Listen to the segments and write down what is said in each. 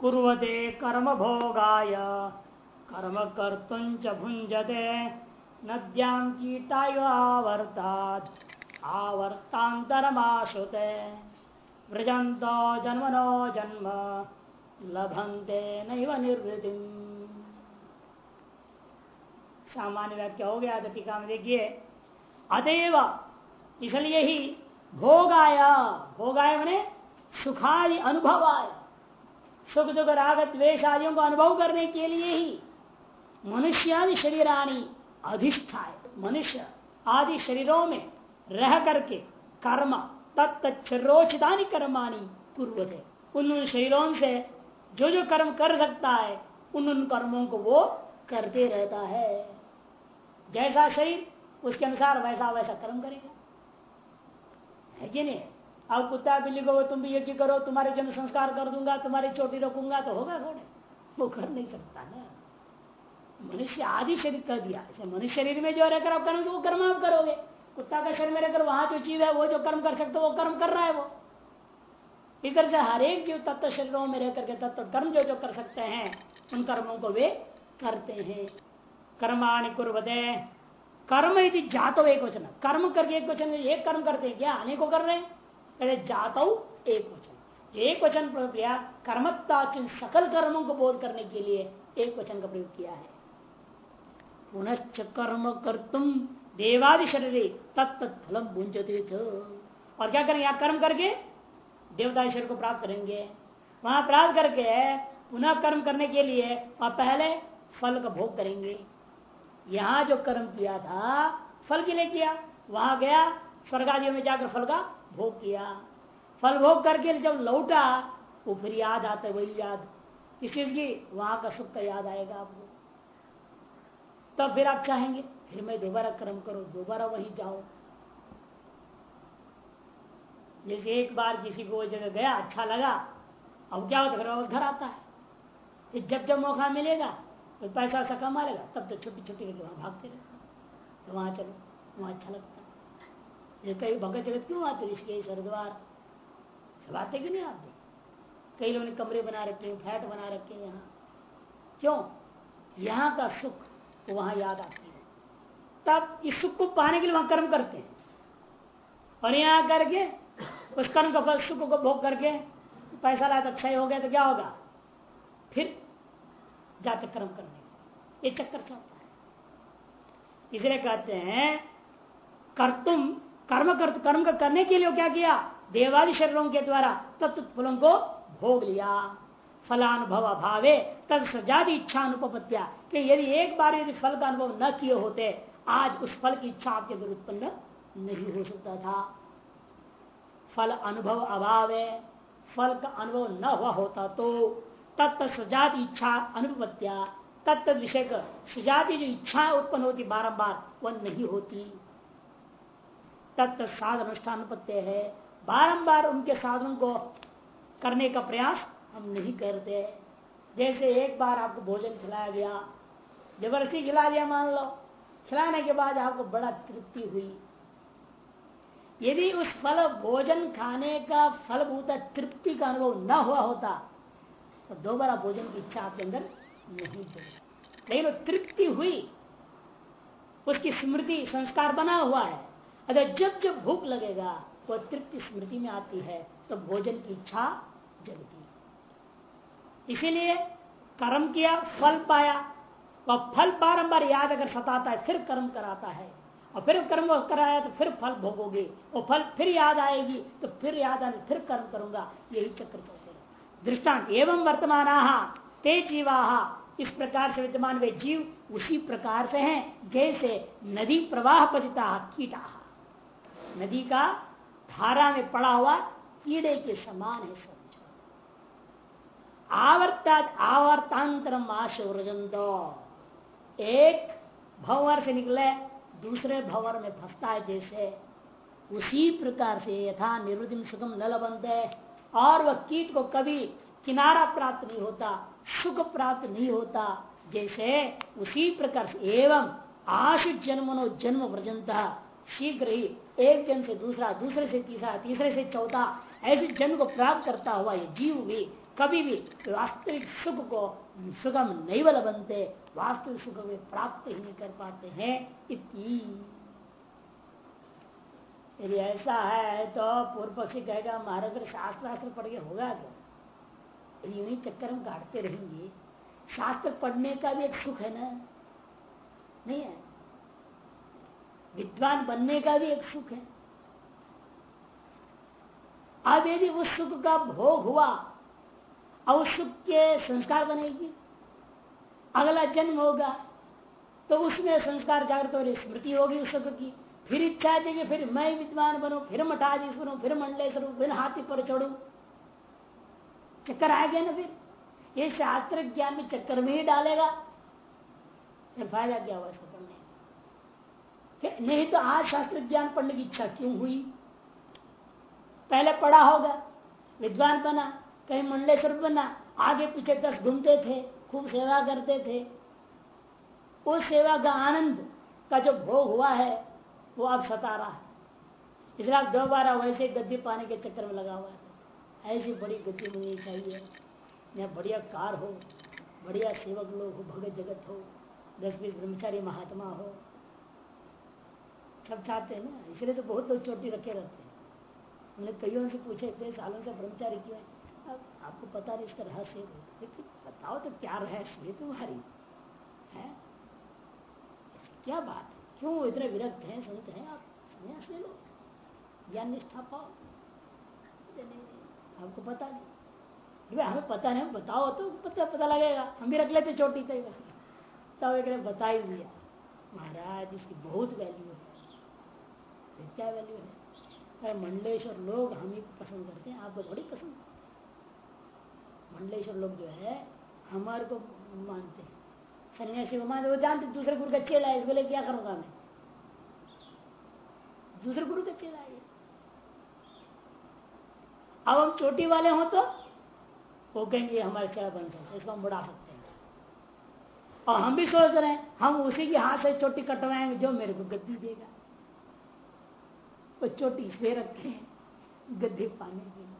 कुर्वते कर्म भोगाय कर्म कर्तुंच भुंजते नद्यां कीटाय आवर्तात्। आवर्तांतरमाश्रुते व्रजंतो जन्मनो जन्म। लभंते नैव निर्वृति सामान्य व्याख्या हो गया तो टीका में देखिए। अतएव इसलिए ही भोगाया। भोगाय मैंने सुखादि अनुभव आया सुख दुख रागत द्वेश आदियों को अनुभव करने के लिए ही मनुष्यादि शरीरानी अधिष्ठाय, मनुष्य आदि शरीरों में रह करके कर्म तत्रोचितानी कर्माणी पूर्व थे उन शरीरों से जो जो कर्म कर सकता है, उन उन कर्मों को वो करते रहता है। जैसा शरीर, उसके अनुसार वैसा वैसा कर्म करेगा। है कि नहीं? अब कुत्ता बिल्ली को तुम भी यज्ञ करो, तुम्हारे जन्म संस्कार कर दूँगा, तुम्हारी चोटी रखूँगा तो होगा थोड़े वो कर नहीं सकता ना। मनुष्य आदि शरीर कर दिया। मनुष्य शरीर में जो रहकर आप करोगे वो कर्म आप करोगे। कुत्ता का शरीर में रहकर वहाँ जो चीज़ है, वो जो कर्म कर सकते वो कर्म कर रहा है वो। इधर से हर एक जीव तत्व शरीरों में रह करके तत्व कर्म जो जो कर सकते हैं, उन कर्मों को वे करते हैं। कर्माणि कुर्वते। कर्म यदि जातो एक वचन। कर्म करके एक वचन एक कर्म करते हैं क्या? अनेकों कर रहे हैं। पहले जातो एक वचन। एक वचन प्रक्रिया कर्मत्ता सकल कर्मों को बोध करने के लिए एक वचन का प्रयोग किया है। पुनश्च कर्म कर तुम देवादि शरीर तत्फलम भुंजते और क्या आप कर्म करके देवता शरीर को प्राप्त करेंगे। वहाँ प्राप्त करके पुनः कर्म करने के लिए और पहले फल का भोग करेंगे। यहाँ जो कर्म किया था, फल के लिए किया। वहाँ गया, स्वर्ग में जाकर फल का भोग किया। फल भोग करके जब लौटा, वो फिर याद आता वही याद। की वहाँ का सुख का याद आएगा आपको। तब फिर आप चाहेंगे, फिर मैं दोबारा कर्म करो, दोबारा वही जाओ जैसे एक बार किसी को जगह गया अच्छा लगा, अब क्या होता है वापस घर आता है। फिर जब जब मौका मिलेगा तो पैसा वैसा कमा लेगा, तब तो छोटी छोटी करके वहाँ भागते रहते तो वहाँ चलो, वहाँ अच्छा लगता है। कई भगत जगत क्यों आते ऋषिकेश हरिद्वार सब आते क्यों नहीं आते? कई लोगों ने कमरे बना रखे हैं, फ्लैट बना रखे हैं यहाँ। क्यों? यहाँ का सुख वहाँ याद आती है। तब इस सुख को पाने के लिए वहाँ कर्म करते हैं। और यहाँ करके, उस कर्म का फल, सुख को भोग करके, पैसा लाया तो अच्छा ही हो गया तो क्या होगा? फिर जाते कर्म करने ये चक्कर चलता है। इसलिए कहते हैं, कर तुम कर्म कर, कर्म का करने के लिए क्या किया? देवादि शरीरों के द्वारा तत्व फलों को भोग लिया। फलानुभव अभावे, तद सजादी इच्छा अनुपत्या कि यदि एक बार यदि फल का अनुभव न किए होते, आज उस फल की इच्छा आपके अंदर उत्पन्न नहीं हो सकता था। फल अनुभव अभाव, फल का अनुभव न हुआ होता तो तत्त सजात इच्छा अनुपत्या तत्त विषय सुजाति जो इच्छाएँ उत्पन्न होती बारंबार, वह नहीं होती। तत्त साधन अनुष्ठान पत्ते है। बारंबार उनके साधन को करने का प्रयास हम नहीं करते। जैसे एक बार आपको भोजन खिलाया गया, ज़बरदस्ती खिला दिया मान लो। खिलाने के बाद आपको बड़ा तृप्ति हुई। यदि उस फल, भोजन खाने का फलभूत तृप्ति का अनुभव न हुआ होता तो दोबारा भोजन की इच्छा आपके अंदर नहीं होगी लेकिन वो तृप्ति हुई, उसकी स्मृति संस्कार बना हुआ है। अगर जब जब भूख लगेगा वो तृप्ति स्मृति में आती है तो भोजन की इच्छा जगती है। इसीलिए कर्म किया, फल पाया, वह फल बारंबार याद अगर सताता है, फिर कर्म कराता है। और फिर कर्म कराया तो फिर फल भोगोगे। और फल फिर याद आएगी तो फिर याद आने, फिर कर्म करूँगा। यही चक्र चलते दृष्टांत, एवं वर्तमान ते जीवा इस प्रकार से विद्यमान वे जीव उसी प्रकार से हैं, जैसे नदी प्रवाह पतिता कीटा। नदी का धारा में पड़ा हुआ कीड़े के समान है समझो आवर्ता, आवर्तांतरम आशोरजंतो एक भंवर से निकले, दूसरे भंवर में फंसता है जैसे। उसी प्रकार से यथा निर्वृति सुगम न लबंते और वह कीट को कभी किनारा प्राप्त नहीं होता, सुख प्राप्त नहीं होता। जैसे उसी प्रकार से एवं आशित जन्मनो जन्म व्रजंता शीघ्र ही एक जन्म से दूसरा, दूसरे से तीसरा, तीसरे से चौथा, ऐसे जन्म को प्राप्त करता हुआ ये जीव भी, कभी भी वास्तविक सुख को सुगम नहीं बल बनते, वास्तविक सुख को प्राप्त ही नहीं कर पाते हैं इति। यदि ऐसा है तो पूर्व पक्षी कहेगा महाराज शास्त्र शास्त्र पढ़ के होगा क्या यदि यूँ चक्कर में काटते रहेंगे, शास्त्र पढ़ने का भी एक सुख है ना? नहीं है? विद्वान बनने का भी एक सुख है। अब यदि उस सुख का भोग हुआ और उस सुख के संस्कार बनेगी। अगला जन्म होगा तो उसमें संस्कार जागृत हो स्मृति होगी उस सुख की। फिर इच्छा देगी फिर मैं विद्वान बनू, फिर मठाधीश बनू, फिर मंडलेश्वर फिर हाथी पर चढ़ू। चक्कर आ गया ना फिर। ये शास्त्र ज्ञान में चक्कर में ही डालेगा। फिर फ़ायदा क्या हुआ इसको पढ़ने नहीं तो आज शास्त्र ज्ञान पढ़ने की इच्छा क्यों हुई? पहले पढ़ा होगा, विद्वान बना, कहीं मंडलेश्वर बना, आगे पीछे दस घूमते थे, खूब सेवा करते थे। उस सेवा का आनंद का जो भोग हुआ है, वो अब सता रहा है। इसलिए आप दो बार वैसे गद्दी पाने के चक्कर में लगा हुआ है। ऐसी बड़ी गति मिलनी चाहिए। या बढ़िया कार हो, बढ़िया सेवक लोग हो भगत जगत हो दस बीस ब्रह्मचारी महात्मा हो। सब चाहते हैं ना, इसलिए तो बहुत लोग चोटी रखे रहते हैं। मैंने कईयों से पूछे, इतने सालों से ब्रह्मचारी क्यों है? अब आपको पता नहीं इसका रहस्य लेकिन बताओ तो क्या रहस्य है तुम्हारी? है? क्या बात है? क्यों इतने विरक्त हैं संत हैं आप? संन्यास ले लो। ज्ञान निष्ठा पाओ। आपको पता नहीं। हमें पता नहीं, बताओ तो पता पता लगेगा। हम भी रख लेते चोटी तक तब एक बता ही दिया। महाराज, इसकी बहुत वैल्यू है। क्या वैल्यू है? अरे मंडलेश्वर लोग हम ही पसंद करते हैं आपको थोड़ी पसंद मंडलेश्वर लोग जो है, हमारे को मानते हैं। सन्यासी को मानते वो जानते दूसरे गुरु का चेला है, इसको लिए क्या करूँगा मैं? दूसरे गुरु का चेला है अब हम चोटी वाले हो तो वो कहेंगे हमारे चेला बन सकते इसको हम बढ़ा सकते हैं। और हम भी सोच रहे हैं, हम उसी के हाथ से चोटी कटवाएँगे, जो मेरे को गद्दी देगा। वो चोटी इसलिए रखे गद्दे पाने के लिए।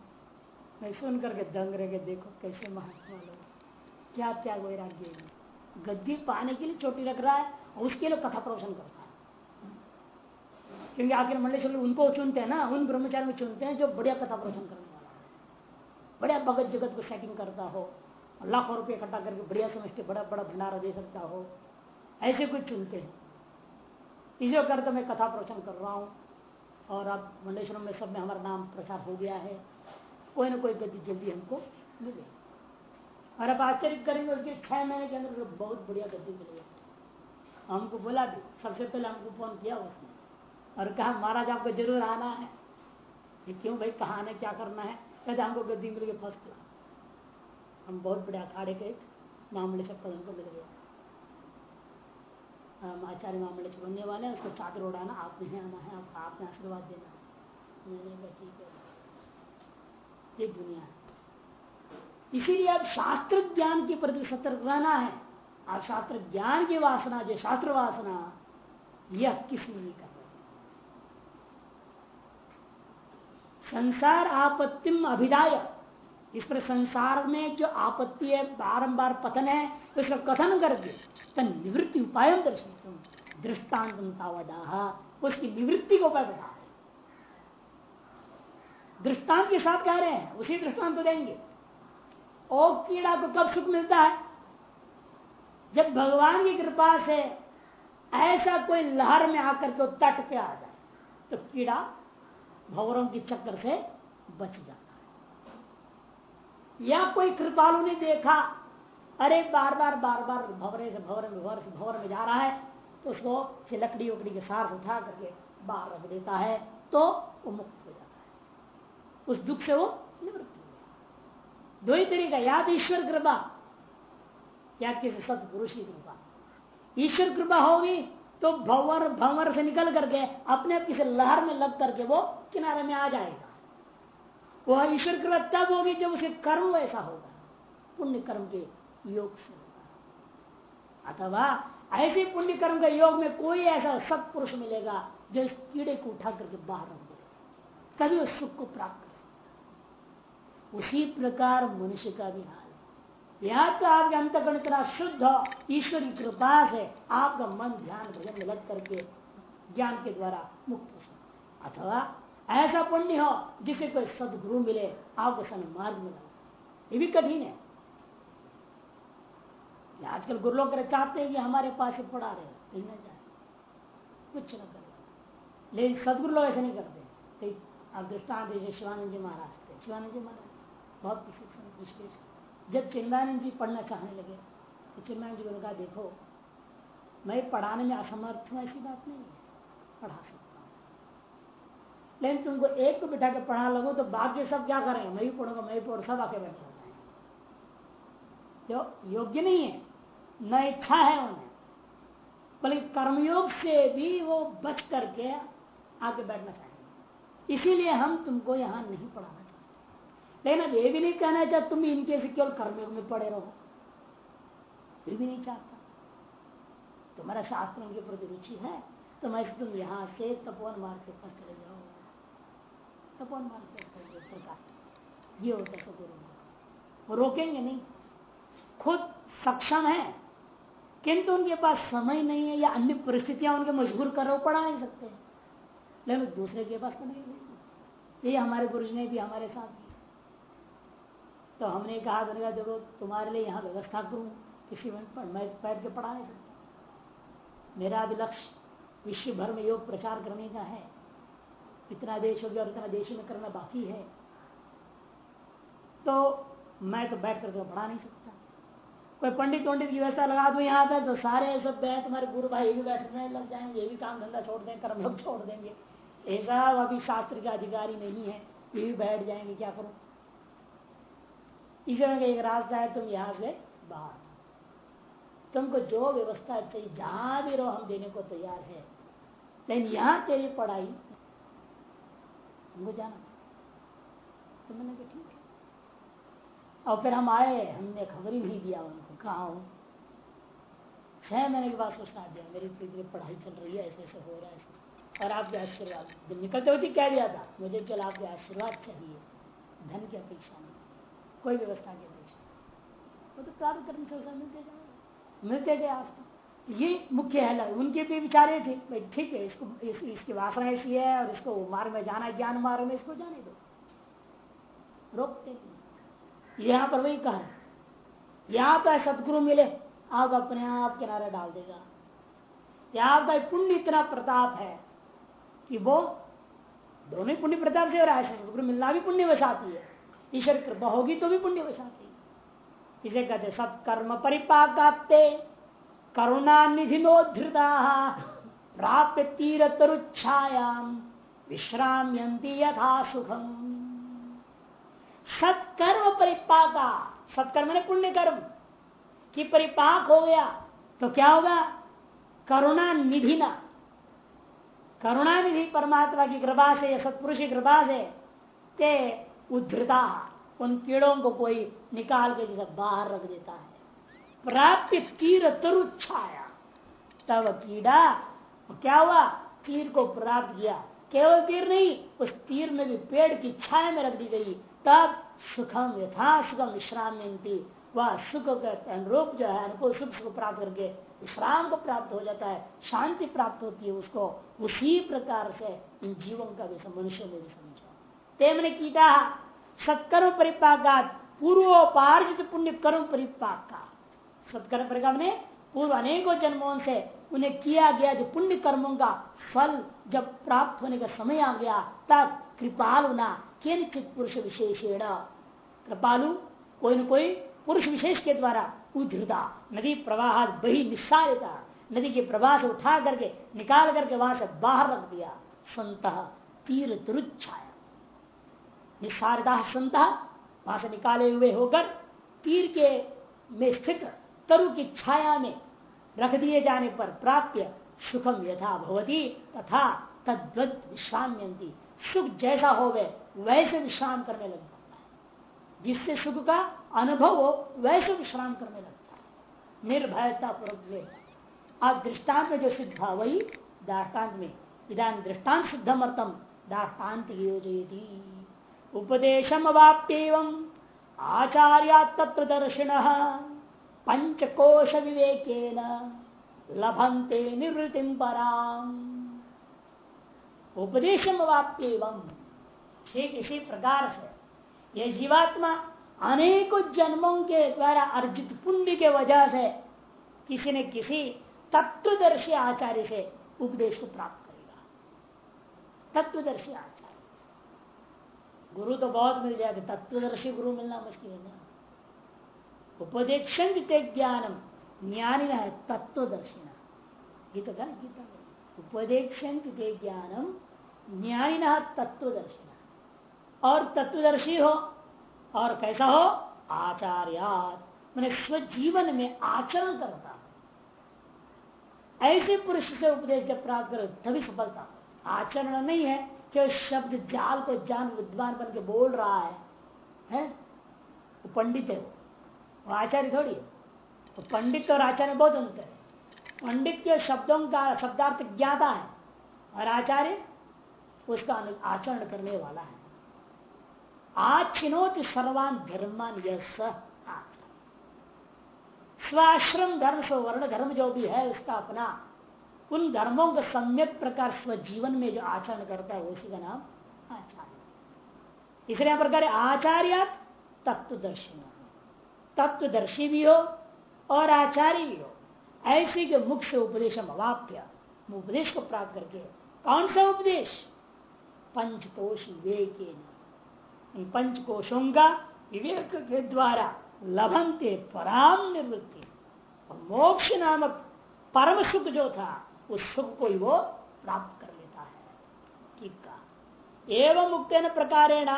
मैं सुन करके दंग रह देखो कैसे महात्मा लोग। क्या त्याग वैराग्य गद्दी पाने के लिए चोटी रख रहा है और उसके लिए कथा प्रवचन करता है। क्योंकि आखिर मंडलेश्वर उनको चुनते हैं ना, उन ब्रह्मचारी में चुनते हैं जो बढ़िया कथा प्रवचन करने वाला है। बढ़िया भगत जगत को सेटिंग करता हो, लाखों रुपये इकट्ठा करके बढ़िया समझते बड़ा बड़ा भंडारा दे सकता हो, ऐसे कुछ चुनते हैं। इसे करते मैं कथा प्रवचन कर रहा हूँ। और अब मंडेश्वरम में सब में हमारा नाम प्रचार हो गया है। कोई ना कोई गति जल्दी हमको मिले और अब आश्चर्य करेंगे उसके छह महीने के अंदर बहुत बढ़िया गति मिलेगी हमको बोला भी, सबसे पहले हमको फ़ोन किया उसने। और कहा, महाराज, आपको ज़रूर आना है। कि क्यों भाई, कहा आना, क्या करना है? कहते, हमको गद्दी मिल गई फ़र्स्ट क्लास हम बहुत बड़े अखाड़े के मामले से पद हमको मिल गया आचार्य मामले बनने वाले उसको चादर उड़ाना आप नहीं आना है, आप, आपने आशीर्वाद देना। मैंने कहा, ठीक है ये दुनिया है। इसीलिए अब शास्त्र ज्ञान के प्रति सतर्क रहना है। आप शास्त्र ज्ञान की वासना, जो शास्त्र वासना, यह किस नहीं कर संसार आपत्तिम अभिदाय इस पर संसार में जो आपत्ति है, बारंबार पतन है, उसका कथन करके निवृत्ति उपाय दर्शन दृष्टांत उसकी निवृत्ति को उपाय बता दृष्टांत के साथ कह रहे हैं, उसी दृष्टांत को देंगे। ओ कीड़ा को कब सुख मिलता है? जब भगवान की कृपा से ऐसा कोई लहर में आकर के तट पे आ जाए तो कीड़ा भवरों की चक्कर से बच जाता या कोई कृपालु ने देखा? अरे बार बार बार बार भवरे से भवर में भवर से भवर में जा रहा है तो उसको लकड़ी उकड़ी के सार उठा करके बाहर रख देता है तो वो मुक्त हो जाता है। उस दुख से वो निवृत्त हो गया। दो ही तरीका या तो ईश्वर कृपा। या किसी सतपुरुष की कृपा। ईश्वर कृपा होगी तो भंवर भंवर से निकल करके अपने आप किसी लहर में लग करके वो किनारे में आ जाएगा। वह ईश्वर कृपा तब होगी जब उसके कर्म वैसा होगा। पुण्य कर्म के योग से होगा। अथवा ऐसे पुण्य कर्म के योग में कोई ऐसा सत्पुरुष मिलेगा जो इस कीड़े को उठा करके बाहर दे। तभी उस सुख को प्राप्त कर सकता उसी प्रकार मनुष्य का भी हाल है। यहाँ तो आपके अंतकरण इतना शुद्ध हो ईश्वर की कृपा से आपका मन ध्यान भजन लग करके ज्ञान के द्वारा मुक्त हो सकता अथवा ऐसा पुण्य हो जिसे कोई सदगुरु मिले, आपको सन्मार्ग मिला। ये भी कठिन है। आजकल गुरु लोग चाहते हैं कि हमारे पास ही पढ़ा रहे, कहीं ना जाए। कुछ न करे। लेकिन सदगुरु लोग ऐसे नहीं करते। आप दृष्टांत जैसे शिवानंद जी महाराज थे शिवानंद जी महाराज, बहुत किसी विशेष जब चिन्मयानंद जी पढ़ना चाहने लगे तो चिन्मयानंद जी को कहा, देखो, मैं पढ़ाने में असमर्थ हूँ, ऐसी बात नहीं है। पढ़ा सकता लेकिन तुमको एक को बिठा के पढ़ा लगो तो बाकी सब क्या करेंगे? मैं भी पढ़ूँगा, मैं भी पढ़ सब आके बैठ जो योग्य नहीं है। न इच्छा है उन्हें बल्कि कर्मयोग से भी वो बच करके आगे बैठना चाहेंगे। इसीलिए हम तुमको यहाँ नहीं पढ़ाना चाहते। लेकिन अब ये भी नहीं कहना चाहते तुम इनके से केवल कर्मयोग में पड़े रहो। ये भी नहीं चाहता। तुम्हारा शास्त्रों के प्रति रुचि है तो मैं तुम यहाँ से तपोन मार्ग के पास चले जाओ। तपोन मार्ग के प्रकार? ये होता सदगुरु वो रोकेंगे नहीं। खुद सक्षम है, किंतु उनके पास समय नहीं है या अन्य परिस्थितियाँ उनके मजबूर कर रहे पढ़ा नहीं सकते। लेकिन दूसरे के पास पढ़ेंगे नहीं ये हमारे गुरु ने भी हमारे साथ तो हमने कहा दुर्गा देखो, तुम्हारे लिए यहाँ व्यवस्था करूँ, किसी में मैं बैठ के पढ़ा नहीं सकता। मेरा भी विश्व भर में योग प्रचार करने का है। इतना देश हो गया और इतना देश में करना बाकी है। तो मैं तो बैठ कर तो पढ़ा नहीं सकता। कोई पंडित पंडित की व्यवस्था लगा दो यहाँ पे तो सारे सब बैठ, तुम्हारे गुरु भाई भी बैठने लग जाएँगे, ये भी काम धंधा छोड़ देंगे कर्म योग छोड़ देंगे। ऐसा अभी शास्त्र का अधिकारी नहीं है, ये भी बैठ जाएँगे, क्या करो? इसी तरह एक रास्ता है, तुम यहाँ से बाहर। तुमको जो व्यवस्था चाहिए, जहाँ भी रहो, हम देने को तैयार है। लेकिन यहाँ तेरी पढ़ाई हमको जाना तो मैंने कहा ठीक है? और फिर हम आए, हमने खबर ही नहीं दिया उनको, कहा हूँ? छह महीने के बाद सूचना दिया, मेरी पीढ़ी पढ़ाई चल रही है, ऐसे ऐसे हो रहा है और आपके आशीर्वाद, जब निकलते होती कह दिया था, मुझे केवल आपके आशीर्वाद चाहिए, धन की अपेक्षा नहीं, कोई व्यवस्था की अपेक्षा वो तो प्राप्त करने से मिलते जाए मिलते गए तक ये मुख्य है उनके भी विचारे थे भाई ठीक है इसको इस, इसकी वासना ऐसी है और इसको मार्ग में जाना ज्ञान मार्ग में इसको जाने दो। रोकते यहाँ पर वही कहा यहाँ पर सदगुरु मिले आप अपने आप किनारे डाल देगा। यहाँ का पुण्य इतना प्रताप है कि वो दोनों ही पुण्य प्रताप से हो रहा है सदगुरु मिलना भी पुण्य वसाती है। ईश्वर कृपा होगी तो भी पुण्य वसाती है। इसे कहते सत्कर्म परिपाकाते करुणा निधि नोधृता प्राप्त तीर तरुच्छायाम विश्राम यथा सुखम सत्कर्म परिपाका सत्कर्म ने पुण्य कर्म की परिपाक हो गया तो क्या होगा करुणा निधि ना करुणा निधि परमात्मा की कृपा से या सत्पुरुष की कृपा से ते उद्धृता उन कीड़ों को कोई निकाल के जैसे बाहर रख देता है प्राप्त तीर तरु छाया। तब कीड़ा, क्या हुआ? तीर को प्राप्त किया। केवल तीर नहीं, उस तीर में भी पेड़ की छाया में रख दी गई। तब सुखम यथा सुखम विश्राम वह सुख के अनुरूप जो है अनुकूल सुख सुख प्राप्त करके विश्राम को प्राप्त हो जाता है, शांति प्राप्त होती है उसको। उसी प्रकार से इन जीवों का भी मनुष्य में भी समझो तेमने कीटा सत्कर्म परिपाक पूर्वोपार्जित पुण्य कर्म परिपाक का सत्कर्म परिपाक ने पूर्व अनेकों जन्मों से उन्हें किया गया जो पुण्य कर्मों का फल जब प्राप्त होने का समय आ गया, तब कृपालुना किंचित पुरुष विशेषेण। कृपालु कोई न कोई पुरुष विशेष के द्वारा उद्धृता, नदी प्रवाह बही निस्सारिता नदी के प्रवाह से उठा करके निकाल करके वहाँ से बाहर रख दिया। संत तीर तुरुच्छाया निस्सारता संत वहाँ से निकाले हुए होकर तीर के में स्थित तरु की छाया में रख दिए जाने पर प्राप्त सुखम यथा भवती, तथा तद्वत विश्राम्यंती सुख जैसा हो गए वैसे विश्राम करने लग जाता है। जिससे सुख का अनुभव हो, वैसे विश्राम करने लगता है। निर्भयता पूर्वक आप दृष्टांत में जो सिद्ध वही दाष्टान्त में। इधान दृष्टांत सिद्धम अर्थम दाष्टान्त योजयती। उपदेशम वाप्यव आचार्या तत्वदर्शिन पंचकोश विवेकेन लभंते निवृत्ति पराम वाप्यव ठीक इसी प्रकार से यह जीवात्मा अनेकों जन्मों के द्वारा अर्जित पुण्य के वजह से किसी ने किसी तत्वदर्शी आचार्य से उपदेश को प्राप्त करेगा तत्वदर्शी आचार्य गुरु तो बहुत मिल जाएगा तत्वदर्शी गुरु मिलना मुश्किल है ना उपदेक्षण ज्ञानम ज्ञानी। है तत्वदर्शिना गीता का गीता उपदेक्षण ज्ञानम ज्ञानी तत्वदर्शिना और तत्वदर्शी हो, और कैसा हो? आचार्यात। मैंने स्वजीवन में आचरण करता ऐसे पुरुष से उपदेश जब प्राप्त करो, तभी सफलता। आचरण नहीं है कि शब्द जाल को जान विद्वान बन के बोल रहा है। हैं? पंडित है वो। आचार्य थोड़ी है। तो पंडित और आचार्य बहुत अंतर है। पंडित के शब्दों का शब्दार्थ ज्ञाता है और आचार्य उसका आचरण करने वाला है। आचिनोति सर्वान धर्मान स्वाश्रम धर्म स्वर्ण धर्म जो भी है, उसका अपना उन धर्मों का सम्यक प्रकार स्व जीवन में जो आचरण करता है, उसी का नाम आचार्य। इसलिए प्रकार आचार्य तत्वदर्शी तत्वदर्शी भी हो और आचार्य भी हो ऐसे के मुख से उपदेश अवाप्य उपदेश को प्राप्त करके कौन सा उपदेश? पंचकोश विवेक पंचकोशों का विवेक के द्वारा लभंते पराम निवृत्ति। मोक्ष नामक परम सुख जो था, उस सुख को ही वो प्राप्त कर लेता है। एवं मुक्त प्रकारेण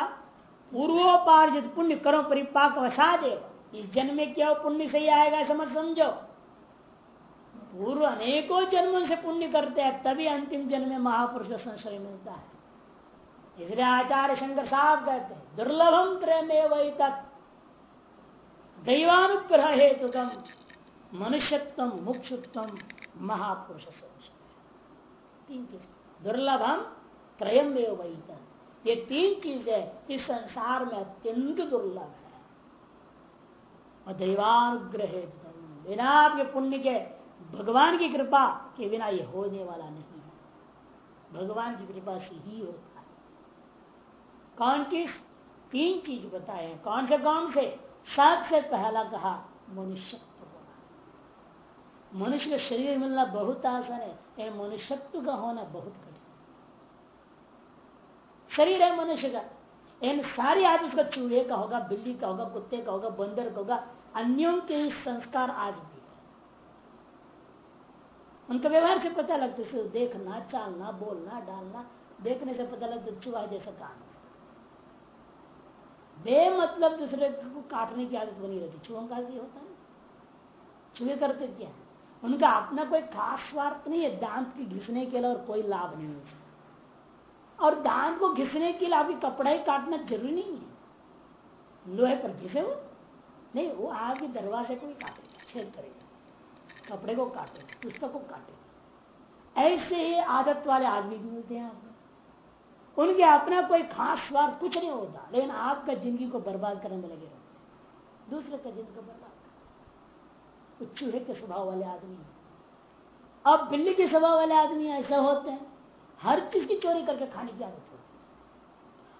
पूर्वोपार्जित पुण्य करो परिपाक वसादेव इस जन्म में क्या पुण्य सही आएगा समझ समझो। पूर्व अनेकों जन्मों से पुण्य करते हैं, तभी अंतिम जन्म में महापुरुष का संशय मिलता है। इसलिए आचार्य शंकर साहब कहते हैं, दुर्लभम त्रय वही तक दैवानुग्रह हेतु मनुष्यत्म मुक्षुत्व महापुरुष संशय तीन चीज़, दुर्लभम त्रयम वही ये तीन चीज़ें इस संसार में अत्यंत दुर्लभ है। और दैवानुग्रह बिना आपके पुण्य के भगवान की कृपा के बिना ये होने वाला नहीं है। भगवान की कृपा से ही होता है। कौन चीज़ तीन चीज़ बताए। कौन से कौन से? सबसे पहला कहा, मनुष्यत्व होना। मनुष्य का शरीर मिलना बहुत आसान है। मनुष्यत्व का होना बहुत कठिन शरीर है मनुष्य का। इन सारी आदि उसका चूहे का होगा, बिल्ली का होगा, कुत्ते का होगा, बंदर का होगा, अन्यों के ही संस्कार आज भी है। उनका व्यवहार से पता लगता है देखना, चालना, बोलना, डालना, देखने से पता लगता चूहा जैसा काम बे मतलब दूसरे को काटने की आदत बनी रहती, चूहों का भी होता है। चूहे करते क्या उनका अपना कोई खास स्वार्थ नहीं है, दांत की घिसने के लिए और कोई लाभ नहीं है और दांत को घिसने के लिए अभी कपड़ा ही काटना ज़रूरी नहीं है। लोहे पर घिसे वो नहीं, वो आगे दरवाजे को ही काटेगा छेद करेगा। कपड़े को काटे, पुस्तक को काटे। ऐसे ही आदत वाले आदमी भी मिलते हैं आपको। उनके अपना कोई खास स्वार्थ कुछ नहीं होता, लेकिन आपका ज़िंदगी को बर्बाद करने में लगे रहते दूसरे का ज़िंदगी को बर्बाद चूहे के स्वभाव वाले आदमी अब बिल्ली के स्वभाव वाले आदमी ऐसे होते हैं। हर चीज़ की चोरी करके खाने की आदत होती है।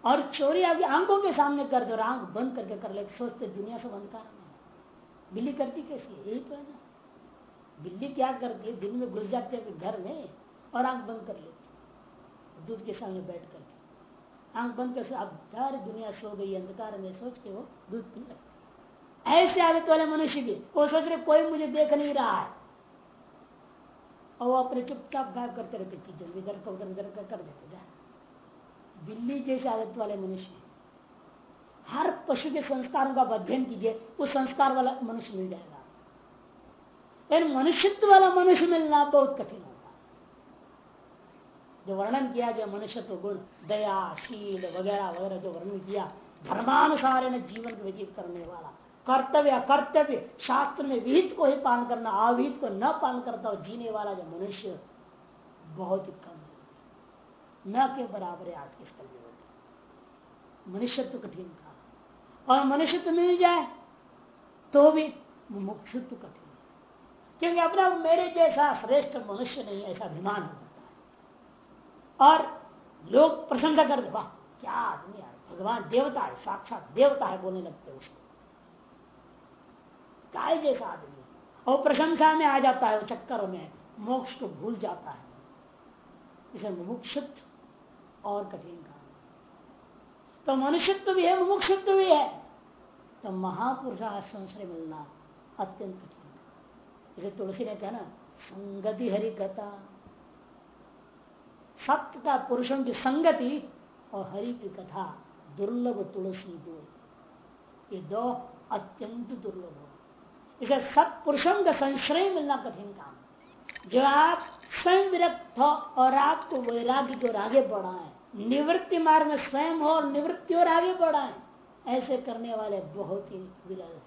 और चोरी अभी आँखों के सामने कर दो आँख बंद करके कर ले, सोचते दुनिया से बंद कर बिल्ली करती कैसी यही तो है ना। बिल्ली क्या करती है? दिन में घुस जाते हैं घर में और आँख बंद कर लेती दूध के सामने बैठ करके। आँख बंद कर अब सारी दुनिया सो गई अंधकार में सोच के वो दूध पी लगती ऐसे आदत वाले मनुष्य भी वो सोच रहे कोई मुझे देख नहीं रहा है। और अपने चुपचाप गायब करते रहते चीज़ें इधर का, उधर कर देते बिल्ली जैसे आदत वाले मनुष्य हर पशु के संस्कारों का अध्ययन कीजिए उस संस्कार वाला मनुष्य मिल जाएगा। लेकिन मनुष्यत्व वाला मनुष्य मिलना बहुत कठिन होगा। जो वर्णन किया गया, मनुष्यत्व गुण, दया, शील, वगैरह वगैरह जो वर्णन किया, धर्मानुसार जीवन व्यतीत करने वाला कर्तव्य कर्तव्य। शास्त्र में विहित को ही पालन करना, अविहित को न पालन करता हो जीने वाला जो मनुष्य बहुत ही कम न के बराबर है आज के स्थल में। मनुष्यत्व कठिन था। और मनुष्यत्व मिल जाए तो भी मुमुक्षुत्व कठिन क्योंकि अपना मेरे जैसा श्रेष्ठ मनुष्य नहीं, ऐसा अभिमान हो जाता है। और लोग प्रशंसा कर वाह, क्या आदमी है, भगवान देवता है, साक्षात देवता है, बोलने लगते उसको। काय जैसा आदमी? और प्रशंसा में आ जाता है, चक्कर में। मोक्ष को भूल जाता है। इसे मुमुक्षुत्व और कठिन काम। तो मनुष्यत्व भी है, मुमुक्षुत्व भी है। तो महापुरुष संश्रय मिलना अत्यंत कठिन इसे तुलसी ने कहा ना, संगति हरि कथा सत्य का पुरुषों की संगति और हरि की कथा, दुर्लभ तुलसी दो ये दो अत्यंत दुर्लभ हो। इसे सत्पुरुषों का संश्रय मिलना कठिन काम जो आप स्वयं विरक्त हो और आपको वैराग्य की ओर आगे बढ़ाए, निवृत्ति मार्ग में स्वयं हो और निवृत्ति और आगे बढ़ाए, ऐसे करने वाले बहुत ही विरल है।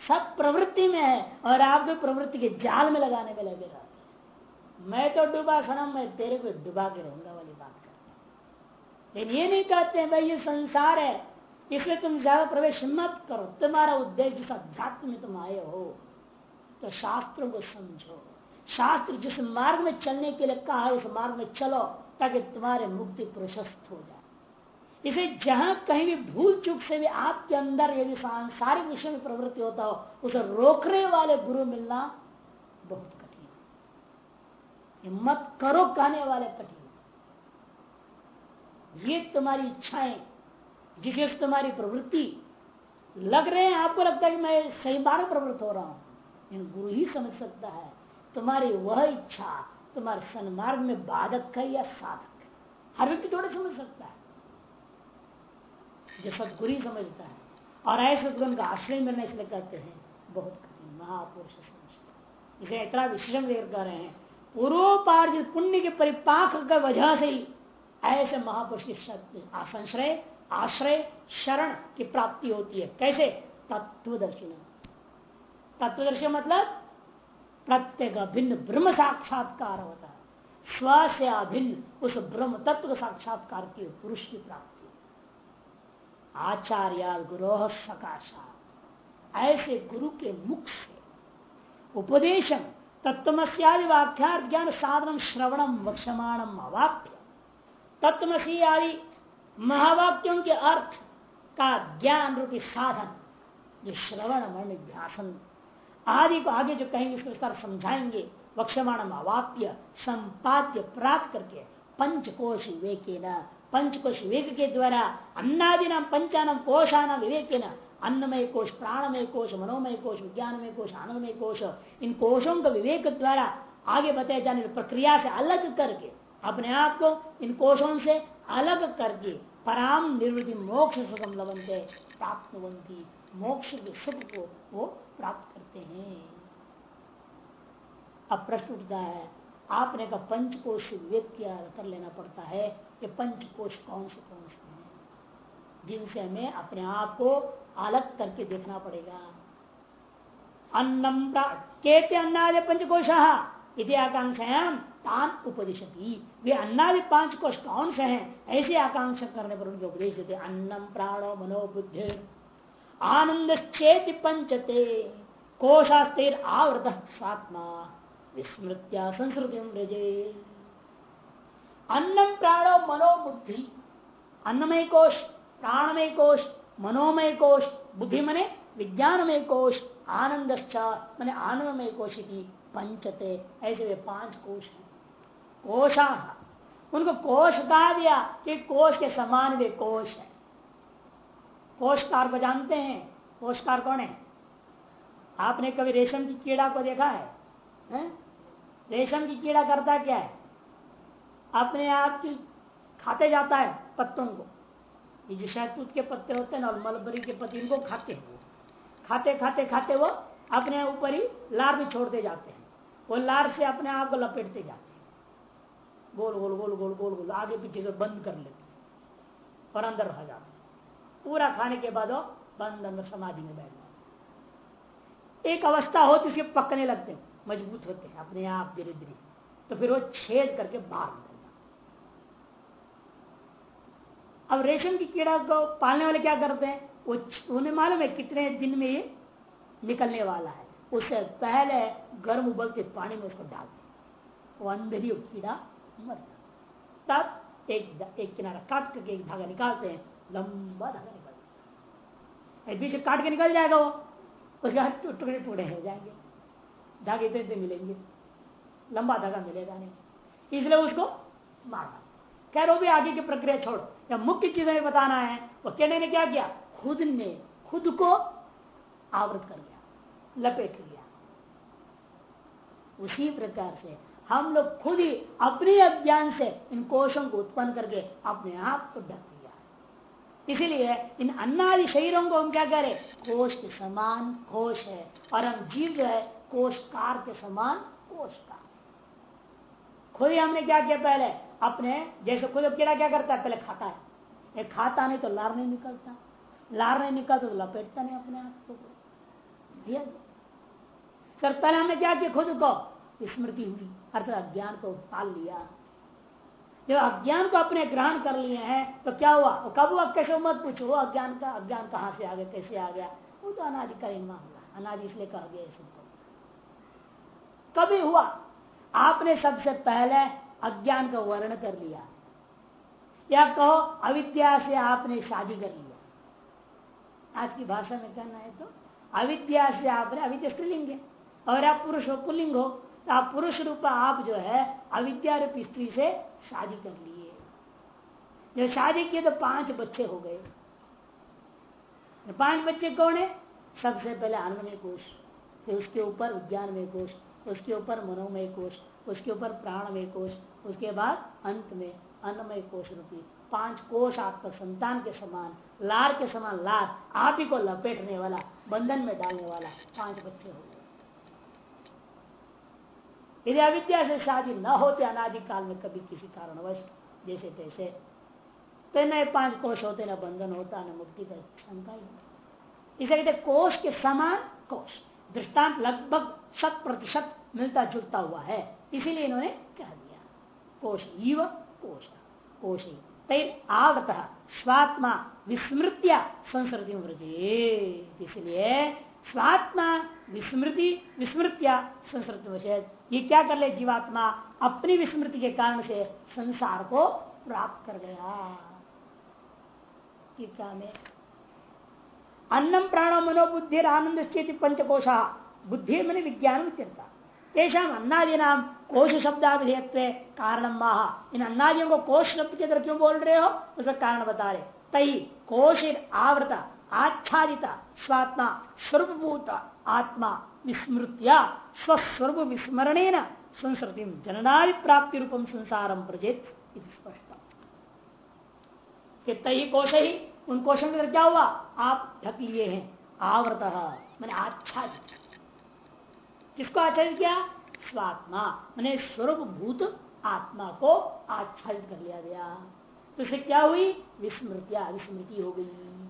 सब प्रवृत्ति में है और आप जो प्रवृत्ति के जाल में लगाने में लगे रहते हैं। मैं तो डूबा सनम, मैं तेरे को डुबा के रहूँगा वाली बात करते लेकिन ये नहीं कहते भाई, ये संसार है। इसलिए तुम ज़्यादा प्रवेश मत करो। तुम्हारा उद्देश्य जिस अध्यात्म में तुम आए हो तो शास्त्रों को समझो। शास्त्र जिस मार्ग में चलने के लिए कहा है, उस मार्ग में चलो, ताकि तुम्हारे मुक्ति प्रशस्त हो जाए। इसे जहाँ कहीं भी भूल चूक से भी आपके अंदर यदि सांसारिक विषय में प्रवृत्ति होता हो, उसे रोकने वाले गुरु मिलना बहुत कठिन हिम्मत करो, कहने वाले कठिन ये तुम्हारी इच्छाएँ जिससे तुम्हारी प्रवृत्ति लग रहे हैं, आपको लगता है कि मैं सही मार्ग प्रवृत्त हो रहा हूँ। गुरु ही समझ सकता है। तुम्हारी वह इच्छा, तुम्हारे सन्मार्ग में बाधक है या साधक है। हर व्यक्ति थोड़ा समझ सकता है। जो सदगुरु ही समझता है। और ऐसे गुरु का आश्रय मिलने इसलिए कहते हैं, बहुत कठिन, महापुरुष समझते इसे इतना विशेषण देर कर रहे हैं, पूर्वोपार्जित पुण्य के परिपाक वजह से ही ऐसे महापुरुष की शक्ति संश्रय आश्रय, शरण की प्राप्ति होती है। कैसे? तत्वदर्शी तत्वदर्शी मतलब प्रत्येक अभिन्न ब्रह्म साक्षात्कार होता है। स्व से अभिन्न उस ब्रह्म तत्व साक्षात्कार की पुरुष की प्राप्ति। आचार्य गुरोह सकाशा ऐसे गुरु के मुख से उपदेशम तत्वमस्यादि वाक्या ज्ञान साधन श्रवणम वक्षमाणम अवाप्य। तत्वसी आदि महावाक्यों के अर्थ का ज्ञान रूपी साधन, जो श्रवण मन ध्यासन आदि को आगे जो कहेंगे इसके विस्तार समझाएँगे वक्षमाण अवाप्य, संपाद्य, प्राप्त करके पंचकोश विवेक पंचकोश विवेक के द्वारा अन्नादि नाम पंचानम कोशान विवेक न अन्नमय कोश, प्राणमय कोश, मनोमय कोश, विज्ञानमय कोश, आनंदमय कोश, इन कोशों का विवेक द्वारा आगे बताए जाने प्रक्रिया से अलग करके अपने आप को इन कोशों से अलग करके पराम निर्वृति मोक्ष सुखम लवंते प्राप्त मोक्ष के सुख को वो प्राप्त करते हैं। अब प्रश्न उठता है, आपने का पंचकोश विवेक किया कर लेना पड़ता है कि पंचकोश कौन से कौन से हैं? जिनसे हमें अपने आप को अलग करके देखना पड़ेगा। अन्नम केते अन्नादे पंचकोश, इति आकांक्षायाम। तान उपदिशती वे अन्नादि पाँच कोष कौन से हैं? ऐसे आकांक्षा करने पर उनके उपदेश देते अन्नम प्राणो मनोबुद्धि। आनंद चेत पंचते, कोशास्तिर आवृत स्वात्मा, विस्मृत्या संस्कृति अन्नम प्राणो मनोबुद्धि, अन्नमय कोश प्राणमय कोश मनोमय कोश बुद्धि मने विज्ञानमय कोश आनंद मैंने आनंदमय कोश की पंचते। ऐसे वे पाँच कोश हैं। कोशा। उनको कोश कहा दिया कि कोश के समान वे कोश है। कोशकार को जानते हैं कोशकार कौन है? आपने कभी रेशम की कीड़ा को देखा है, है? रेशम की कीड़ा करता क्या है? अपने आप की खाते जाता है पत्तों को। ये जो शहतूत के पत्ते होते हैं ना और मलबरी के पत्ते इनको खाते हैं। खाते खाते खाते वो अपने ऊपर ही लार भी छोड़ते जाते हैं। वो लार से अपने आप को लपेटते जाते हैं। गोल गोल गोल गोल गोल गोल, आगे पीछे से बंद कर लेते और अंदर रह जाते पूरा खाने के बाद बंद, अंदर समाधि में बैठ जाते एक अवस्था होती उसके पकने लगते हैं। मज़बूत होते हैं, अपने आप धीरे धीरे तो फिर वो छेद करके बाहर निकल जाते अब रेशम की कीड़ा को पालने वाले क्या करते हैं? वो उन्हें मालूम है कितने दिन में ये निकलने वाला है। उससे पहले गर्म उबलते पानी में उसको डालते वो अंदर ही कीड़ा मर जाता तब एक एक किनारा काट करके एक धागा निकालते हैं लंबा धागा निकल बीच काट के निकल जाएगा वो उसके हाथ टुकड़े टुकड़े हो जाएँगे धागे इतने इतने मिलेंगे लंबा धागा मिलेगा नहीं इसलिए उसको मारना कह रहे भी आगे की प्रक्रिया छोड़ या मुख्य चीज़ें बताना है वो कहने ने क्या किया खुद ने खुद को आवृत कर लिया लपेट लिया उसी प्रकार से हम लोग खुद ही अपने अज्ञान से इन कोशों को उत्पन्न करके अपने आप को ढक दिया। इसीलिए इन अन्नादि शरीरों को हम क्या करें? कोष के समान कोष है। और हम जीव जो है, कोषकार के समान कोषकार। खुद ही हमने क्या किया पहले? अपने, जैसे खुद कीड़ा क्या करता है? पहले खाता है। एक खाता नहीं तो लार नहीं निकलता। लार नहीं निकलता तो लपेटता नहीं अपने आप को। सर, पहले हमने क्या किया खुद को? स्मृति हुई। अर्थात अज्ञान को पाल लिया। जब अज्ञान को अपने ग्रहण कर लिए हैं तो क्या हुआ? वो कब हुआ? कैसे मत पूछो। अज्ञान का, अज्ञान कहाँ से आ गया? कैसे आ गया? वो तो अनाधिकारी हुआ अनाज इसलिए कहा गया सबको। कभी हुआ? आपने सबसे पहले अज्ञान का वर्ण कर लिया। या कहो, अविद्या से आपने शादी कर लिया आज की भाषा में कहना है तो अविद्या से आपने, अविद्या स्त्रीलिंग है। और आप पुरुष हो पुलिंग हो। आप पुरुष रूप आप जो है अविद्या रूपी स्त्री से शादी कर लिए। जब शादी किए तो पाँच बच्चे हो गए। पाँच बच्चे कौन है? सबसे पहले अन्नमय कोष फिर उसके ऊपर विज्ञान में कोष उसके ऊपर मनोमय कोष उसके ऊपर प्राणमय कोष उसके बाद अंत में अन्नमय कोष रूपी। पाँच कोष आपका संतान के समान, लार के समान, लार, आप ही को लपेटने वाला, बंधन में डालने वाला पाँच बच्चे हो गए। यदि अविद्या से शादी न होते अनादि काल में कभी किसी कारणवश, जैसे तैसे तो न पाँच कोष होते, न बंधन होता, न मुक्ति का शंका ही इसे कहते कोष के समान कोष। दृष्टांत लगभग शत प्रतिशत मिलता जुलता हुआ है। इसीलिए इन्होंने कह दिया। कोश इव कोश कोश तैर आवत स्वात्मा विस्मृत्या संस्कृति व्रजे इसलिए स्वात्मा विस्मृति, विस्मृत्या संस्कृति ये क्या कर ले जीवात्मा? अपनी विस्मृति के कारण से संसार को प्राप्त कर गया टीका में? अन्नम प्राणो मनोबुद्धि आनंद चेत पंचकोशा। बुद्धि मन विज्ञान तेषा अन्नादि नाम कोश शब्दाभिधेयत्व कारण माह। इन अन्नादियों को कोश शब्द के तरह क्यों बोल रहे हो? उसका कारण बता रहे। तई कोश आवृत आच्छादित, स्वात्मा, स्वरूपभूत। आत्मा विस्मृत्या स्वस्वरूप विस्मरण संस्कृति जननादि प्राप्ति रूपम संसारम प्रजेत स्पष्ट तई कोश ही उन कोशों के अंदर क्या हुआ? आप ढक लिए हैं, आवृत, मैंने आच्छादित। किसको आच्छादित किया? स्वात्मा, मैंने स्वरूप भूत आत्मा को आच्छादित कर लिया गया। तो इसे क्या हुई? विस्मृतिया, विस्मृति हो गई।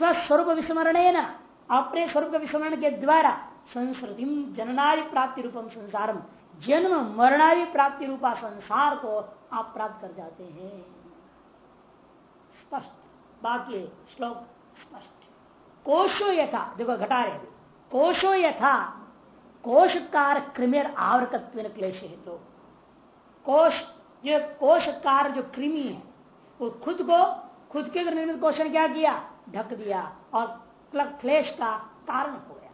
स्वस्वरूप विस्मरण न अपने स्वरूप विस्मरण के द्वारा संस्कृति जननादि प्राप्ति रूपम संसारम जन्म मरणादि प्राप्ति रूपा संसार को आप प्राप्त कर जाते हैं। स्पष्ट। बाकी श्लोक स्पष्ट। कोशो यथा, देखो घटा रहे कोशो यथा, कोशकार कृमिर आवृतत्व क्लेश हेतु कोश जो कोशकार जो कृमि है, वो खुद को, खुद के निर्मित कोश ने क्या किया? ढक दिया और क्लेश का कारण हो गया।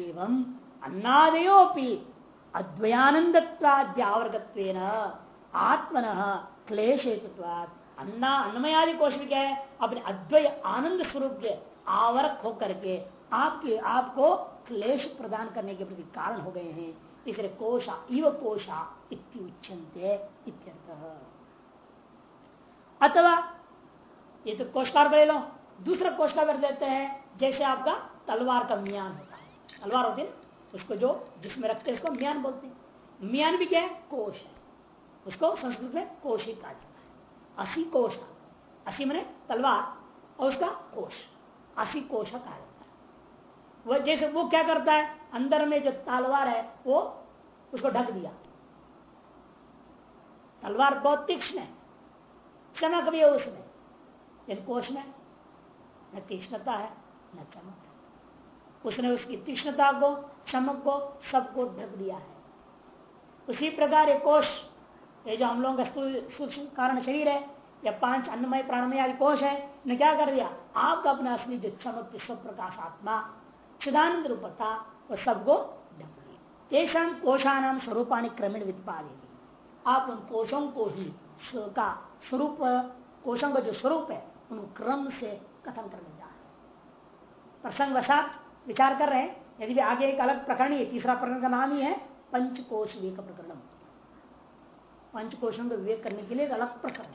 एवं अन्नादयोपि अद्वयानंदत्वाद्यावर्गत्व आत्मन क्लेश अन्ना अन्नमयादि कोश में क्या है? अपने अद्वय आनंद स्वरूप के आवर्क होकर के आपके, आपको क्लेश प्रदान करने के प्रति कारण हो गए हैं। इसलिए कोशा, इव कोशा इत्युच्यंते अथवा, ये तो कोशकार ले लो। दूसरा कोशकार कर देते हैं, जैसे आपका तलवार का म्यान होता है। तलवार होती है उसको जो जिसमें रखते हैं, उसको म्यान बोलते हैं। म्यान भी क्या है? कोश है। उसको संस्कृत में कोश ही कहा जाता है। असी कोश असी मैंने तलवार और उसका कोश असी कोश कहा जाता है। वह जैसे वो क्या करता है? अंदर में जो तलवार है, वो उसको ढक दिया। तलवार बहुत तीक्ष्ण है। चमक भी है उसमें कोष में न तीक्ष्णता है, न चमक है। उसने उसकी तीक्ष्णता को, चमक को, सबको ढक दिया है। उसी प्रकार एक कोष, ये जो हम लोगों का सूक्ष्म कारण शरीर है, या पाँच अन्नमय प्राणमय आदि कोष है ने क्या कर दिया? आपका अपना असली जो चमक स्व प्रकाश आत्मा चिदानंद रूपता, वो सबको ढक दिया। तेषाम कोशानाम स्वरूपाणी क्रमिण वित्पादी आप उन कोशों को ही का स्वरूप कोशों का जो स्वरूप है, उन क्रम से कथन करने जा रहे प्रसंग विचार कर रहे हैं, यदि भी आगे एक अलग प्रकरण है तीसरा प्रकरण का नाम ही है, पंचकोश विवेक प्रकरण पंचकोशों को विवेक करने के लिए एक अलग प्रकरण।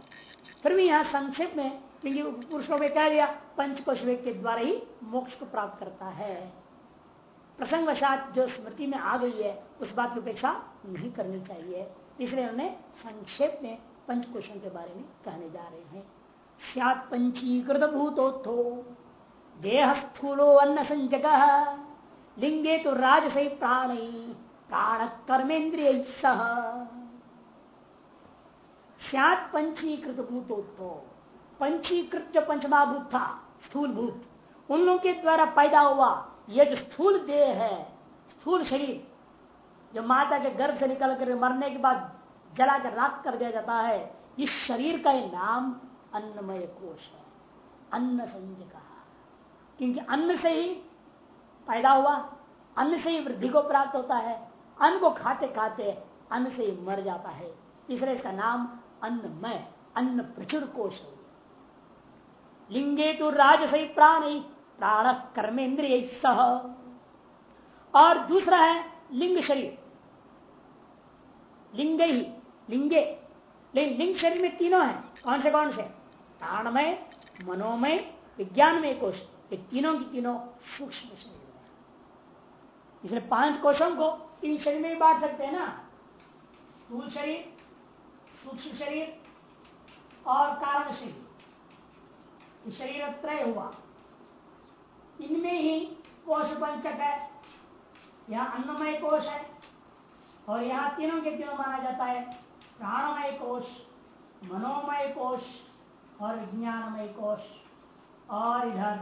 फिर भी यहाँ संक्षेप में, क्योंकि पुरुषों में कह दिया, पंचकोश विवेक के द्वारा ही मोक्ष को प्राप्त करता है। प्रसंग वसात जो स्मृति में आ गई है, उस बात की उपेक्षा नहीं करनी चाहिए। इसलिए उन्हें संक्षेप में पंचकोशों के बारे में कहने जा रहे हैं। सियात भूतोत्थो देह स्थूलो अन्न संजक लिंगे तो राज सही प्राण प्राण कर्मेन्द्रिय सह। सियात पंचीकृत भूतोत्थो पंचीकृत जो पंचमाभूत था स्थूल भूत उन लोगों के द्वारा पैदा हुआ यह जो स्थूल देह है, स्थूल शरीर, जो माता के गर्भ से निकल कर मरने के बाद जला कर राख कर दिया जाता है, इस शरीर का नाम अन्नमय कोश है अन्न संज कहा क्योंकि अन्न से ही पैदा हुआ, अन्न से ही वृद्धि को प्राप्त होता है, अन्न को खाते खाते अन्न से ही मर जाता है। इसलिए इसका नाम अन्नमय, अन्न प्रचुर कोश है लिंगे तो राज सही प्राण ही, प्राण कर्मेंद्रिय सह। और दूसरा है लिंग शरीर। लिंग ही, लिंगे। लेकिन लिंग शरीर में तीनों है। कौन से कौन से? प्राणमय, मनोमय, विज्ञानमय कोश। ये तीनों की तीनों सूक्ष्म शरीर इसलिए पाँच कोशों को तीन शरीर में भी बांट सकते हैं ना। स्थूल शरीर, सूक्ष्म शरीर और कारण शरीर। शरीर त्रय हुआ। इनमें ही कोश पंचक है। यहाँ अन्नमय कोश है और यहाँ तीनों के तीनों माना जाता है। प्राणमय कोश, मनोमय कोश और विज्ञानमय कोश। और इधर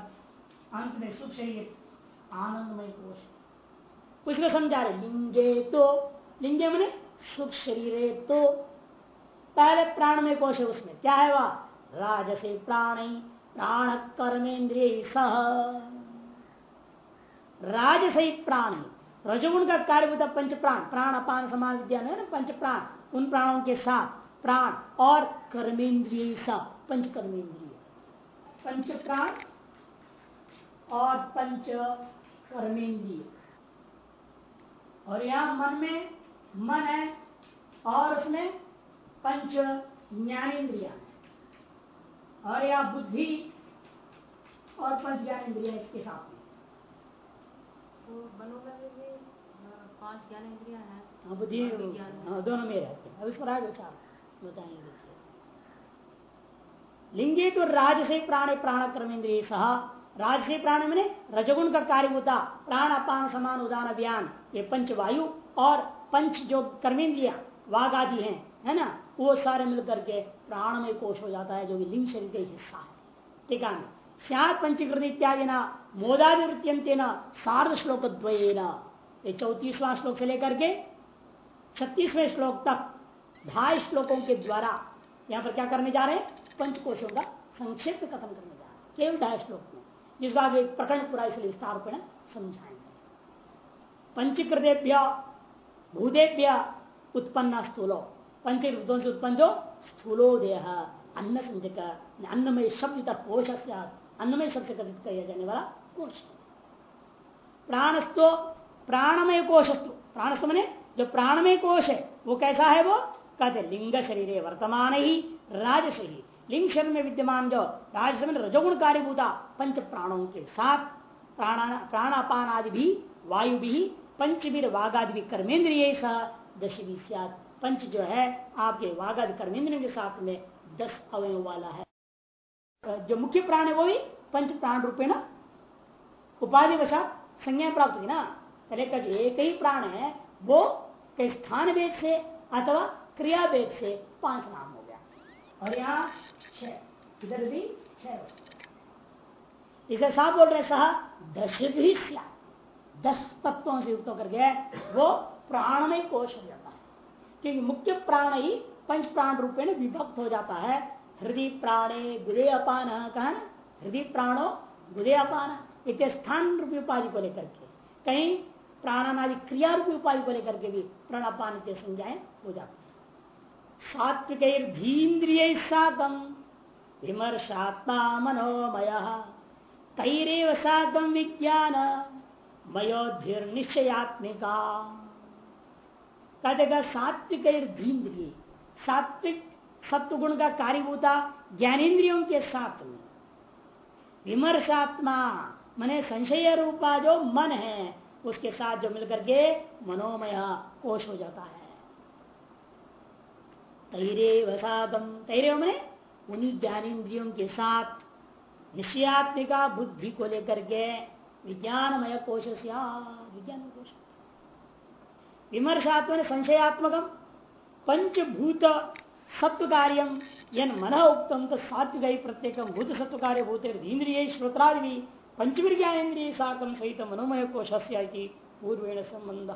अंत में सुख शरीर आनंदमय कोश। उसको समझा रहे, लिंगे तो लिंगे मैंने सुख शरीर तो। पहले प्राणमय कोश है उसमें, क्या है वह? राजसे प्राण प्राण कर्मेंद्रिय सह। राज सहित प्राण, रजगुण का कार्य होता पंच प्राण प्राण अपान समान विद्या ना, पंच प्राण, उन प्राणों के साथ प्राण और कर्मेंद्रिय सा पंच कर्मेंद्रिय पंच प्राण और पंच कर्मेंद्रिय और यहाँ मन में मन है और उसमें पंच ज्ञानेन्द्रिया और यह बुद्धि और पंच ज्ञानेन्द्रिया इसके साथ तो पाँच ज्ञान इंद्रिया है हाँ बुद्धि हाँ। दोनों में रहते हैं। अब इस पर आगे बताएँगे। लिंगे तो राज से प्राण प्राण कर्मेंद्रिय सह। राज से प्राण मैंने रजगुण का कार्य होता। प्राण अपान समान उदान अभियान। ये पंच वायु और पंच जो कर्मेंद्रिया वाघ आदि है है ना? वो सारे मिलकर के प्राण में कोष हो जाता है, जो कि लिंग शरीर का हिस्सा है। ठीक है? सियात पंचीकृत इत्यादि ना मोदादिवृत्ति न सार्ध श्लोक ये चौतीसवां श्लोक से लेकर के छत्तीसवें श्लोक तक ढाई श्लोकों के द्वारा यहाँ पर क्या करने जा रहे हैं? पंचकोशों का संक्षेप कथन करने रहे केवल ढाई श्लोक में जिस बात एक प्रकरण पूरा इसलिए विस्तार पर समझाएँगे पंचकृतेभ्य भूदेभ्य उत्पन्न स्थूलो पंचकृतों से उत्पन्न जो स्थूलो देह अन्न संजक अन्नमय शब्द कोश अन्नमय शब्द से कथित किया जाने वाला कोश प्राणस्तो प्राणमय कोशस्तु प्राणस्तु मैंने जो प्राणमय कोश है वो कैसा है वो कहते लिंग शरीर वर्तमान ही राजस ही लिंग शरीर में विद्यमान जो राजस में रजोगुण कार्यभूता पंच प्राणों के साथ प्राणापान आदि भी, वायु भी, पंचवीर वाघादि भी कर्मेंद्रिय सह दश भी पंच जो है, आपके वाघादि कर्मेंद्रियों के साथ में दस अवय वाला है। जो मुख्य प्राण है वो भी पंच प्राण रूपे न उपाधि वशात संज्ञा प्राप्त हुई ना? पहले का जो एक ही प्राण है, वो स्थान भेद से अथवा क्रिया भेद से पाँच नाम हो गया। और यहाँ भी? इसे साफ़ बोल रहे सह दश भी दस तत्वों से युक्त होकर गया वो प्राणमय कोश हो जाता है। क्योंकि मुख्य प्राण ही पंच प्राण रूपे में विभक्त हो जाता है। हृदय प्राणे गुदे अपान, कहा ना? हृदय प्राणो गुदे अपान। इत स्थान रूपी उपाधि को लेकर के, कहीं प्राणानादि क्रिया रूपी उपाधि को लेकर के भी प्राणापान के संज्ञाएँ हो जाती है। सात्विक धीन्द्रिय साकम। विमर्शात्मा मनोमय तैरव साकम विज्ञान मयोधिर निश्चयात्मिका कहते सात्विक धीन्द्रिय सात्विक सत्व गुण का कार्यभूता ज्ञानेन्द्रियों के साथ में। विमर्शात्मा मने संशय रूपा जो मन है, उसके साथ जो मिलकर के मनोमय कोश हो जाता है। तैरे वसादम तैरे मैंने उन्हीं ज्ञानेन्द्रियों के साथ निश्चयात्मिका बुद्धि को लेकर के विज्ञानमय कोश विज्ञान कोश। विमर्शात्म संशयात्मक पंचभूत सत्व कार्यम यन मन उत्तम तो सात्विक प्रत्येक भूत सत्व कार्य भूत इंद्रिय श्रोत्रादि पंचवीर ज्ञानेन्द्रिय साकम सहित मनोमय कोश पूर्वेण संबंध